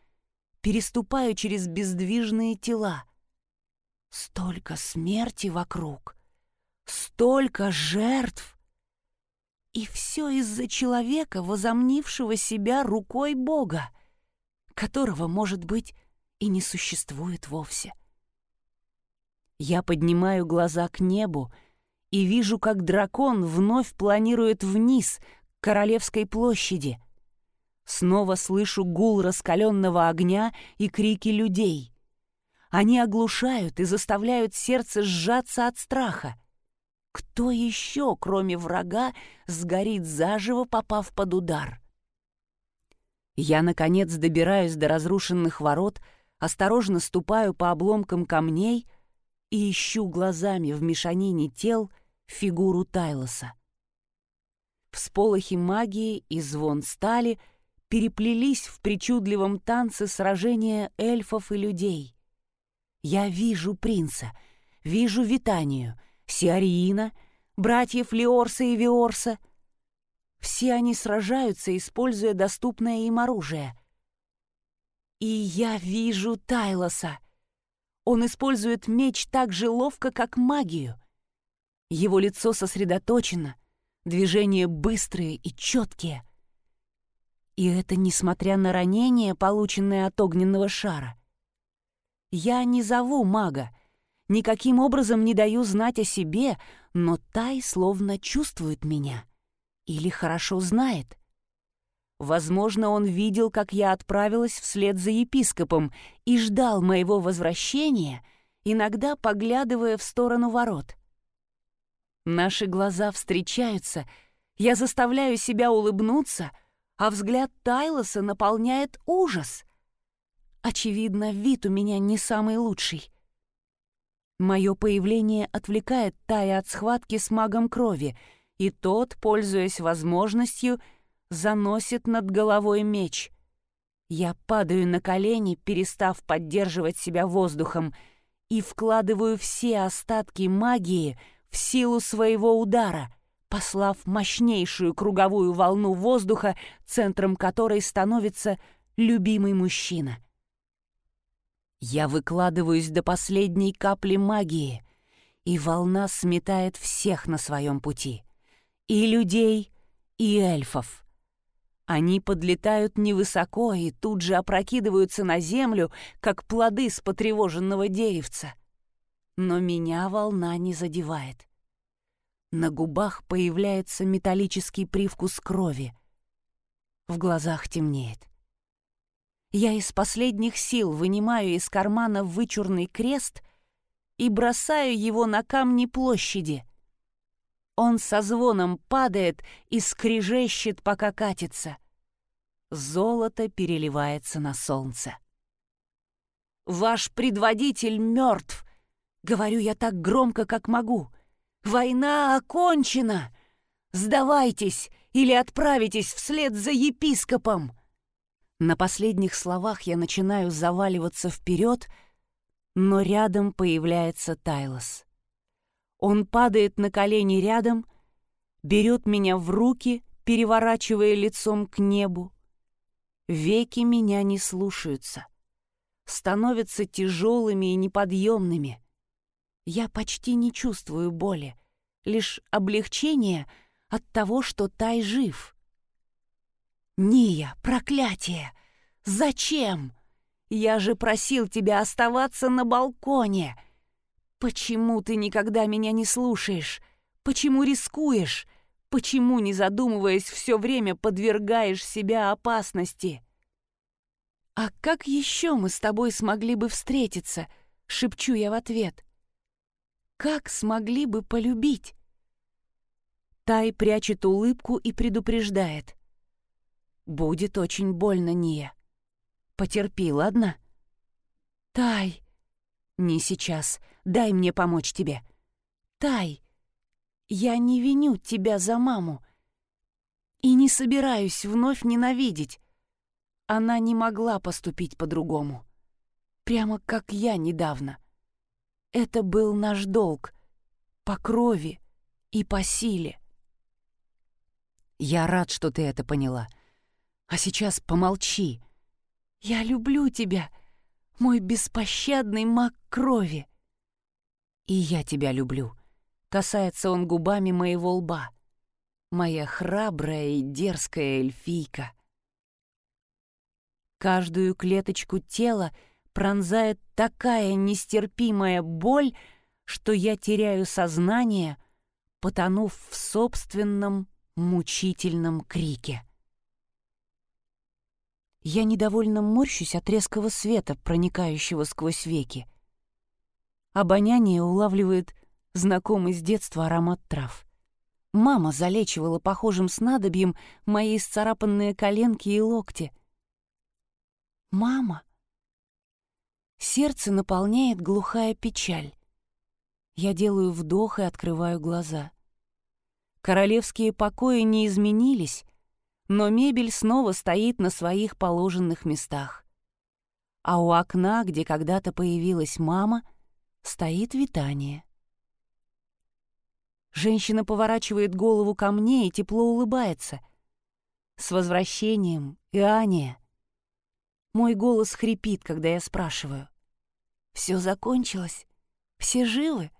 переступаю через бездвижные тела. Столько смерти вокруг, столько жертв. И все из-за человека, возомнившего себя рукой Бога, которого, может быть, и не существует вовсе. Я поднимаю глаза к небу и вижу, как дракон вновь планирует вниз, к Королевской площади — Снова слышу гул раскаленного огня и крики людей. Они оглушают и заставляют сердце сжаться от страха. Кто еще, кроме врага, сгорит заживо, попав под удар? Я, наконец, добираюсь до разрушенных ворот, осторожно ступаю по обломкам камней и ищу глазами в мешанине тел фигуру Тайлоса. Всполохи магии и звон стали — переплелись в причудливом танце сражения эльфов и людей. Я вижу принца, вижу Витанию, Сиариина, братьев Леорса и Виорса. Все они сражаются, используя доступное им оружие. И я вижу Тайлоса. Он использует меч так же ловко, как магию. Его лицо сосредоточено, движения быстрые и четкие — и это несмотря на ранение, полученное от огненного шара. Я не зову мага, никаким образом не даю знать о себе, но Тай словно чувствует меня или хорошо знает. Возможно, он видел, как я отправилась вслед за епископом и ждал моего возвращения, иногда поглядывая в сторону ворот. Наши глаза встречаются, я заставляю себя улыбнуться, а взгляд Тайлоса наполняет ужас. Очевидно, вид у меня не самый лучший. Мое появление отвлекает Тая от схватки с магом крови, и тот, пользуясь возможностью, заносит над головой меч. Я падаю на колени, перестав поддерживать себя воздухом, и вкладываю все остатки магии в силу своего удара, послав мощнейшую круговую волну воздуха, центром которой становится любимый мужчина. Я выкладываюсь до последней капли магии, и волна сметает всех на своем пути. И людей, и эльфов. Они подлетают невысоко и тут же опрокидываются на землю, как плоды с потревоженного деревца. Но меня волна не задевает. На губах появляется металлический привкус крови. В глазах темнеет. Я из последних сил вынимаю из кармана вычурный крест и бросаю его на камни площади. Он со звоном падает и скрежещет, пока катится. Золото переливается на солнце. «Ваш предводитель мертв!» — говорю я так громко, как могу. «Война окончена! Сдавайтесь или отправитесь вслед за епископом!» На последних словах я начинаю заваливаться вперед, но рядом появляется Тайлос. Он падает на колени рядом, берет меня в руки, переворачивая лицом к небу. Веки меня не слушаются, становятся тяжелыми и неподъемными. Я почти не чувствую боли, лишь облегчение от того, что Тай жив. «Ния, проклятие! Зачем? Я же просил тебя оставаться на балконе! Почему ты никогда меня не слушаешь? Почему рискуешь? Почему, не задумываясь, все время подвергаешь себя опасности?» «А как еще мы с тобой смогли бы встретиться?» — шепчу я в ответ. «Как смогли бы полюбить?» Тай прячет улыбку и предупреждает. Будет очень больно, Ния. Потерпи, ладно? Тай. Не сейчас. Дай мне помочь тебе. Тай. Я не виню тебя за маму. И не собираюсь вновь ненавидеть. Она не могла поступить по-другому. Прямо как я недавно. Это был наш долг. По крови и по силе. Я рад, что ты это поняла. — а сейчас помолчи. Я люблю тебя, мой беспощадный маг крови. И я тебя люблю. Касается он губами моего лба. Моя храбрая и дерзкая эльфийка. Каждую клеточку тела пронзает такая нестерпимая боль, что я теряю сознание, потонув в собственном мучительном крике. Я недовольно морщусь от резкого света, проникающего сквозь веки. Обоняние улавливает знакомый с детства аромат трав. Мама залечивала похожим снадобьем мои исцарапанные коленки и локти. «Мама!» Сердце наполняет глухая печаль. Я делаю вдох и открываю глаза. Королевские покои не изменились, но мебель снова стоит на своих положенных местах. А у окна, где когда-то появилась мама, стоит Витание. Женщина поворачивает голову ко мне и тепло улыбается. «С возвращением, Иания!» Мой голос хрипит, когда я спрашиваю. «Все закончилось? Все живы?»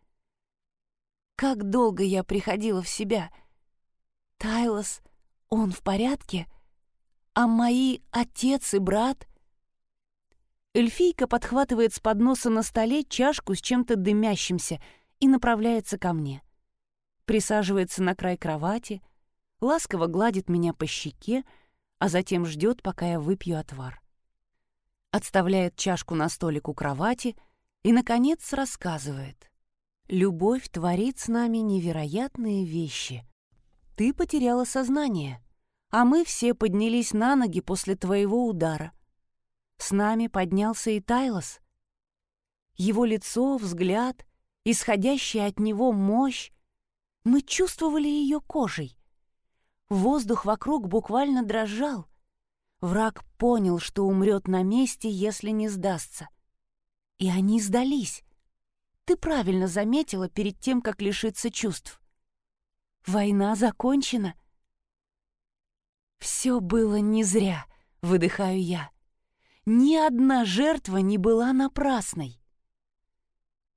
Как долго я приходила в себя? Тайлос он в порядке? А мои отец и брат? Эльфийка подхватывает с подноса на столе чашку с чем-то дымящимся и направляется ко мне. Присаживается на край кровати, ласково гладит меня по щеке, а затем ждет, пока я выпью отвар. Отставляет чашку на столик у кровати и, наконец, рассказывает. Любовь творит с нами невероятные вещи. Ты потеряла сознание, а мы все поднялись на ноги после твоего удара. С нами поднялся и Тайлос. Его лицо, взгляд, исходящая от него мощь, мы чувствовали ее кожей. Воздух вокруг буквально дрожал. Враг понял, что умрет на месте, если не сдастся. И они сдались. Ты правильно заметила перед тем, как лишиться чувств. Война закончена. Все было не зря, выдыхаю я. Ни одна жертва не была напрасной.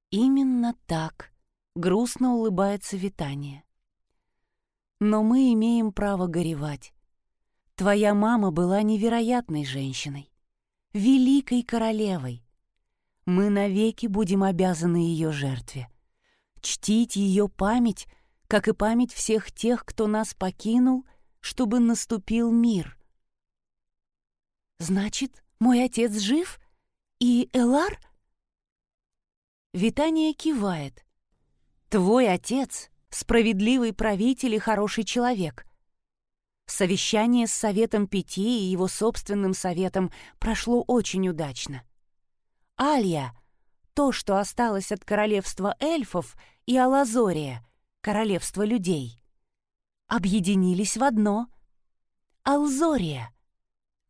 Именно так грустно улыбается Витание. Но мы имеем право горевать. Твоя мама была невероятной женщиной, великой королевой. Мы навеки будем обязаны ее жертве. Чтить ее память, как и память всех тех, кто нас покинул, чтобы наступил мир. Значит, мой отец жив? И Элар? Витания кивает. Твой отец — справедливый правитель и хороший человек. Совещание с Советом Пяти и его собственным советом прошло очень удачно. Алья — то, что осталось от королевства эльфов, и Алазория — королевство людей, объединились в одно — Алзория.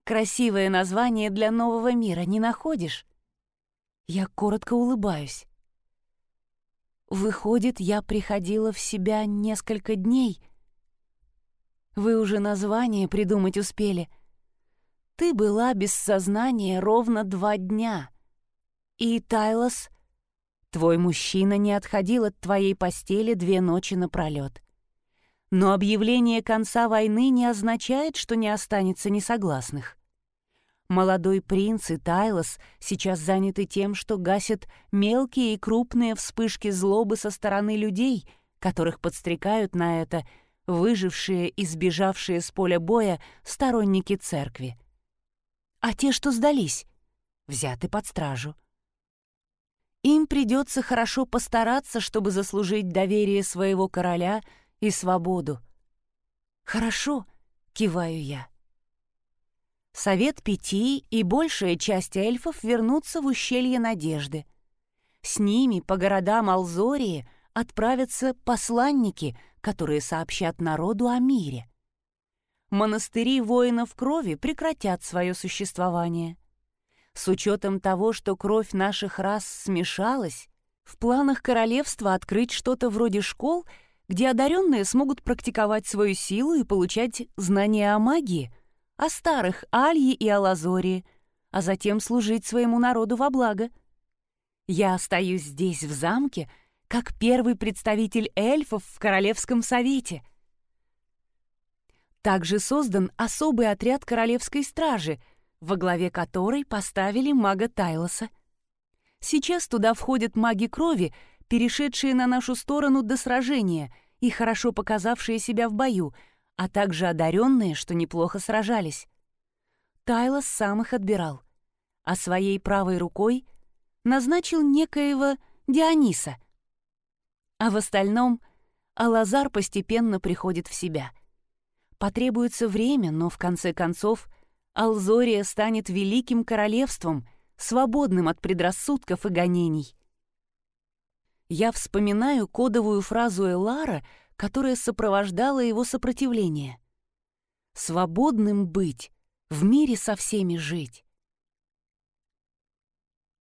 Красивое название для нового мира не находишь? Я коротко улыбаюсь. Выходит, я приходила в себя несколько дней — вы уже название придумать успели. Ты была без сознания ровно два дня. И, Тайлос, твой мужчина не отходил от твоей постели две ночи напролет. Но объявление конца войны не означает, что не останется несогласных. Молодой принц и Тайлос сейчас заняты тем, что гасят мелкие и крупные вспышки злобы со стороны людей, которых подстрекают на это — выжившие и сбежавшие с поля боя сторонники церкви. А те, что сдались, взяты под стражу. Им придется хорошо постараться, чтобы заслужить доверие своего короля и свободу. «Хорошо», — киваю я. Совет Пяти и большая часть эльфов вернутся в ущелье Надежды. С ними по городам Алзории отправятся посланники, которые сообщат народу о мире. Монастыри воинов крови прекратят свое существование. С учетом того, что кровь наших рас смешалась, в планах королевства открыть что-то вроде школ, где одаренные смогут практиковать свою силу и получать знания о магии, о старых Алье и Алазории, а затем служить своему народу во благо. Я остаюсь здесь, в замке, — как первый представитель эльфов в Королевском совете. Также создан особый отряд Королевской стражи, во главе которой поставили мага Тайлоса. Сейчас туда входят маги крови, перешедшие на нашу сторону до сражения и хорошо показавшие себя в бою, а также одаренные, что неплохо сражались. Тайлос сам их отбирал, а своей правой рукой назначил некоего Диониса — а в остальном Алазар постепенно приходит в себя. Потребуется время, но в конце концов Алзория станет великим королевством, свободным от предрассудков и гонений. Я вспоминаю кодовую фразу Элара, которая сопровождала его сопротивление. «Свободным быть, в мире со всеми жить».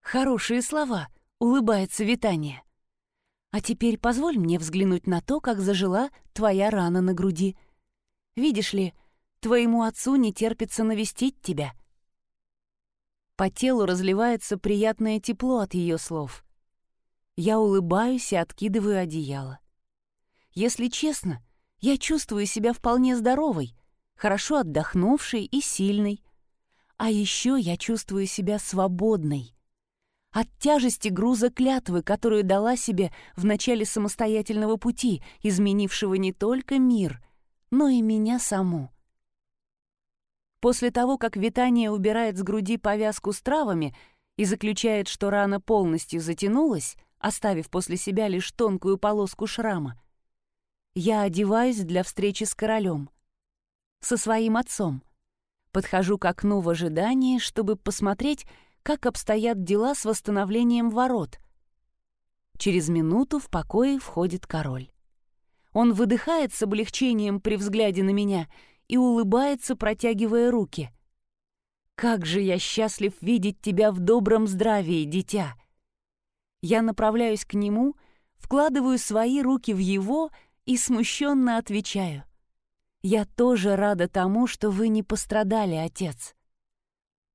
Хорошие слова, улыбается Витания. А теперь позволь мне взглянуть на то, как зажила твоя рана на груди. Видишь ли, твоему отцу не терпится навестить тебя». По телу разливается приятное тепло от ее слов. Я улыбаюсь и откидываю одеяло. Если честно, я чувствую себя вполне здоровой, хорошо отдохнувшей и сильной. А еще я чувствую себя свободной от тяжести груза клятвы, которую дала себе в начале самостоятельного пути, изменившего не только мир, но и меня саму. После того, как Витания убирает с груди повязку с травами и заключает, что рана полностью затянулась, оставив после себя лишь тонкую полоску шрама. Я одеваюсь для встречи с королем. Со своим отцом. Подхожу к окну в ожидании, чтобы посмотреть, как обстоят дела с восстановлением ворот. Через минуту в покое входит король. Он выдыхает с облегчением при взгляде на меня и улыбается, протягивая руки. «Как же я счастлив видеть тебя в добром здравии, дитя!» Я направляюсь к нему, вкладываю свои руки в его и смущенно отвечаю. «Я тоже рада тому, что вы не пострадали, отец».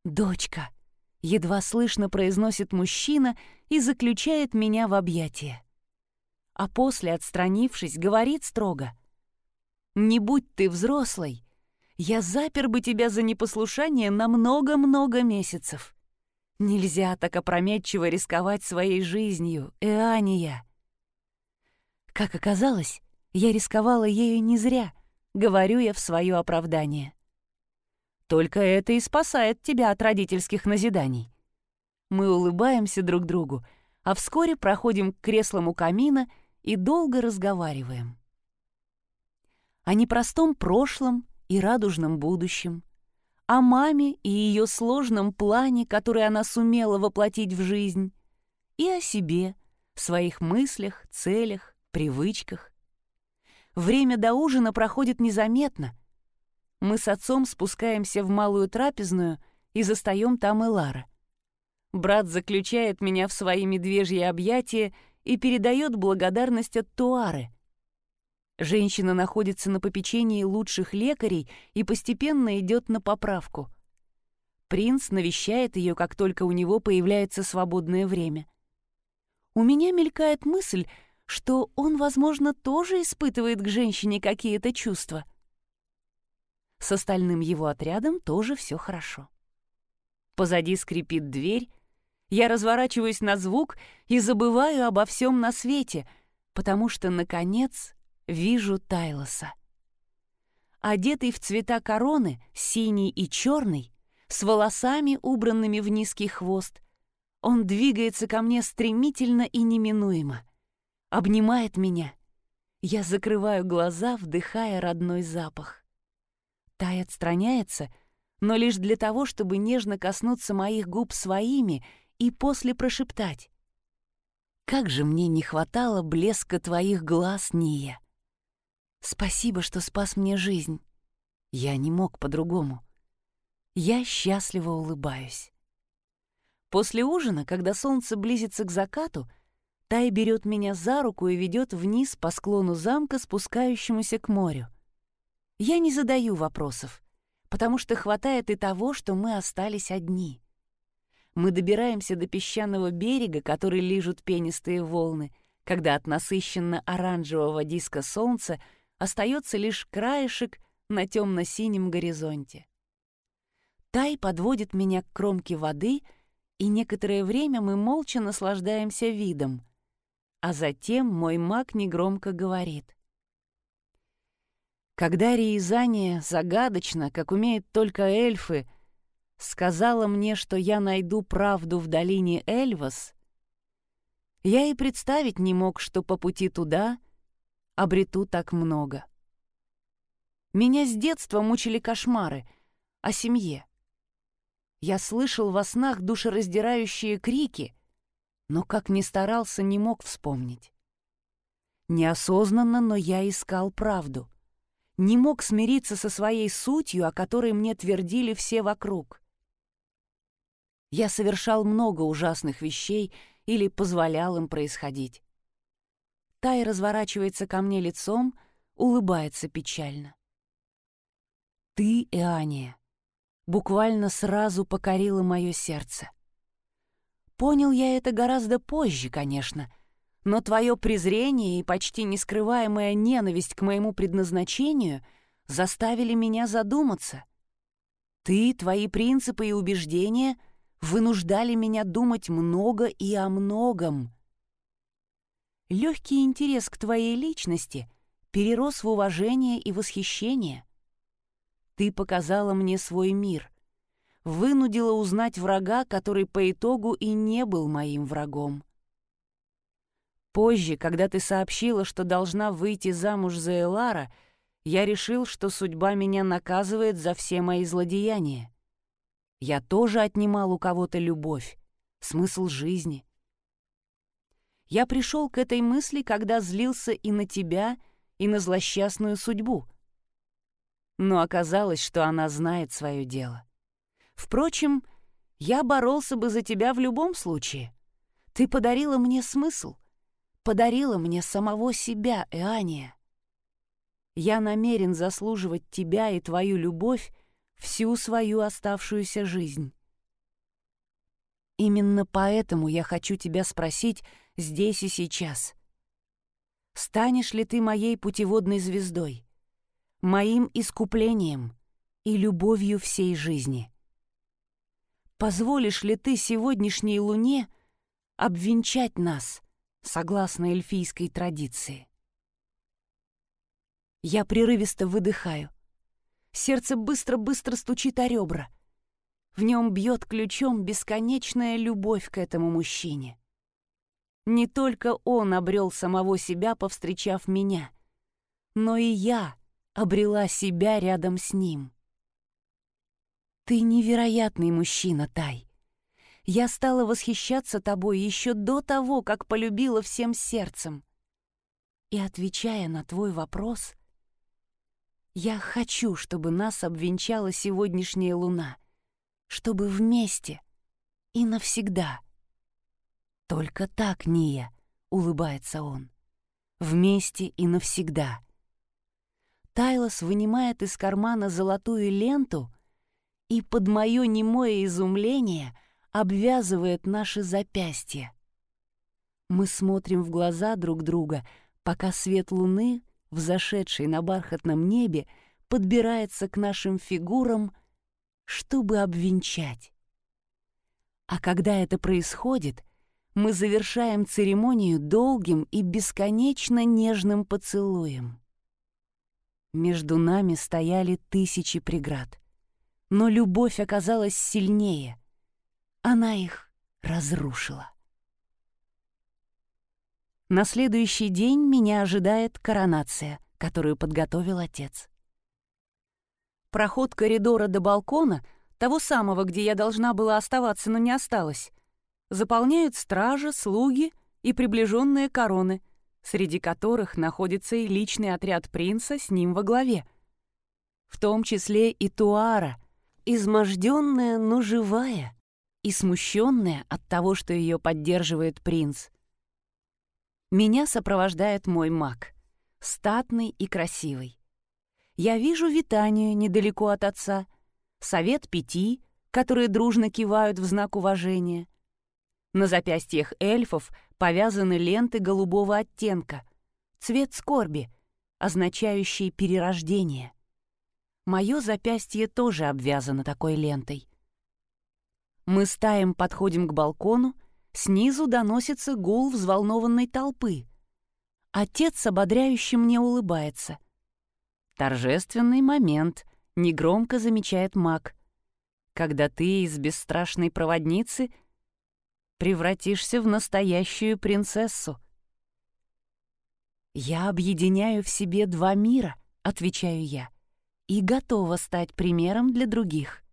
«Дочка», — едва слышно произносит мужчина и заключает меня в объятия. А после, отстранившись, говорит строго. «Не будь ты взрослой, я запер бы тебя за непослушание на много-много месяцев. Нельзя так опрометчиво рисковать своей жизнью, Эания». Как оказалось, я рисковала ею не зря, говорю я в свое оправдание. Только это и спасает тебя от родительских назиданий. Мы улыбаемся друг другу, а вскоре проходим к креслам у камина и долго разговариваем. О непростом прошлом и радужном будущем, о маме и ее сложном плане, который она сумела воплотить в жизнь, и о себе, своих мыслях, целях, привычках. Время до ужина проходит незаметно. Мы с отцом спускаемся в малую трапезную и застаем там Элара. Брат заключает меня в свои медвежьи объятия и передает благодарность от Туары. Женщина находится на попечении лучших лекарей и постепенно идет на поправку. Принц навещает ее, как только у него появляется свободное время. У меня мелькает мысль, что он, возможно, тоже испытывает к женщине какие-то чувства. С остальным его отрядом тоже все хорошо. Позади скрипит дверь, я разворачиваюсь на звук и забываю обо всем на свете, потому что, наконец, вижу Тайлоса. Одетый в цвета короны, синий и черный, с волосами, убранными в низкий хвост, он двигается ко мне стремительно и неминуемо. Обнимает меня. Я закрываю глаза, вдыхая родной запах. Тай отстраняется, но лишь для того, чтобы нежно коснуться моих губ своими и после прошептать. «Как же мне не хватало блеска твоих глаз, Ния! Спасибо, что спас мне жизнь. Я не мог по-другому. Я счастливо улыбаюсь. После ужина, когда солнце близится к закату, Тай берет меня за руку и ведет вниз по склону замка, спускающемуся к морю. Я не задаю вопросов, потому что хватает и того, что мы остались одни. Мы добираемся до песчаного берега, который лижут пенистые волны, когда от насыщенно-оранжевого диска солнца остается лишь краешек на темно-синем горизонте. Тай подводит меня к кромке воды, и некоторое время мы молча наслаждаемся видом. А затем мой маг негромко говорит. Когда Риизания загадочно, как умеют только эльфы, сказала мне, что я найду правду в долине Эльвас, я и представить не мог, что по пути туда обрету так много. Меня с детства мучили кошмары о семье. Я слышал во снах душераздирающие крики, но как ни старался, не мог вспомнить. Неосознанно, но я искал правду. Не мог смириться со своей сутью, о которой мне твердили все вокруг. Я совершал много ужасных вещей или позволял им происходить. Тай разворачивается ко мне лицом, улыбается печально. «Ты, Иания, буквально сразу покорила мое сердце. Понял я это гораздо позже, конечно, но твое презрение и почти нескрываемая ненависть к моему предназначению заставили меня задуматься. Ты, твои принципы и убеждения — вынуждали меня думать много и о многом. Легкий интерес к твоей личности перерос в уважение и восхищение. Ты показала мне свой мир, вынудила узнать врага, который по итогу и не был моим врагом. Позже, когда ты сообщила, что должна выйти замуж за Элара, я решил, что судьба меня наказывает за все мои злодеяния. Я тоже отнимал у кого-то любовь, смысл жизни. Я пришел к этой мысли, когда злился и на тебя, и на злосчастную судьбу. Но оказалось, что она знает свое дело. Впрочем, я боролся бы за тебя в любом случае. Ты подарила мне смысл, подарила мне самого себя, Эания. Я намерен заслуживать тебя и твою любовь всю свою оставшуюся жизнь. Именно поэтому я хочу тебя спросить здесь и сейчас. Станешь ли ты моей путеводной звездой, моим искуплением и любовью всей жизни? Позволишь ли ты сегодняшней луне обвенчать нас, согласно эльфийской традиции? Я прерывисто выдыхаю. Сердце быстро-быстро стучит о ребра. В нем бьет ключом бесконечная любовь к этому мужчине. Не только он обрел самого себя, повстречав меня, но и я обрела себя рядом с ним. Ты невероятный мужчина, Тай. Я стала восхищаться тобой еще до того, как полюбила всем сердцем. И отвечая на твой вопрос, я хочу, чтобы нас обвенчала сегодняшняя луна, чтобы вместе и навсегда. Только так, Ния, улыбается он. Вместе и навсегда. Тайлос вынимает из кармана золотую ленту — и под мое немое изумление обвязывает наши запястья. Мы смотрим в глаза друг друга, пока свет луны, взошедший на бархатном небе, подбирается к нашим фигурам, чтобы обвенчать. А когда это происходит, мы завершаем церемонию долгим и бесконечно нежным поцелуем. Между нами стояли тысячи преград но любовь оказалась сильнее. Она их разрушила. На следующий день меня ожидает коронация, которую подготовил отец. Проход коридора до балкона, того самого, где я должна была оставаться, но не осталась, заполняют стража, слуги и приближенные короны, среди которых находится и личный отряд принца с ним во главе, в том числе и Туара — изможденная, но живая, и смущенная от того, что ее поддерживает принц. Меня сопровождает мой маг, статный и красивый. Я вижу Витанию недалеко от отца, совет пяти, которые дружно кивают в знак уважения. На запястьях эльфов повязаны ленты голубого оттенка, цвет скорби, означающий перерождение. Мое запястье тоже обвязано такой лентой. Мы стаем подходим к балкону, снизу доносится гул взволнованной толпы. Отец ободряюще мне улыбается. Торжественный момент, негромко замечает маг. Когда ты из бесстрашной проводницы превратишься в настоящую принцессу. «Я объединяю в себе два мира», — отвечаю я и готова стать примером для других.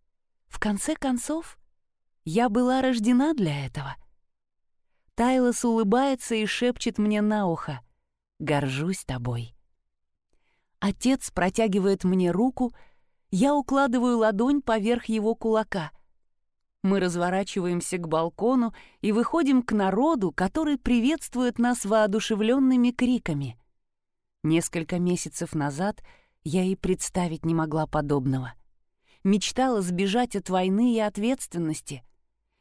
В конце концов, я была рождена для этого. Тайлос улыбается и шепчет мне на ухо «Горжусь тобой». Отец протягивает мне руку, я укладываю ладонь поверх его кулака. Мы разворачиваемся к балкону и выходим к народу, который приветствует нас воодушевленными криками. Несколько месяцев назад — я и представить не могла подобного. Мечтала сбежать от войны и ответственности.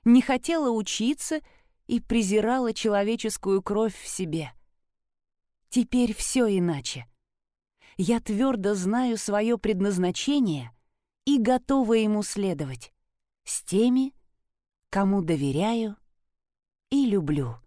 Не хотела учиться и презирала человеческую кровь в себе. Теперь все иначе. Я твердо знаю свое предназначение и готова ему следовать. С теми, кому доверяю и люблю.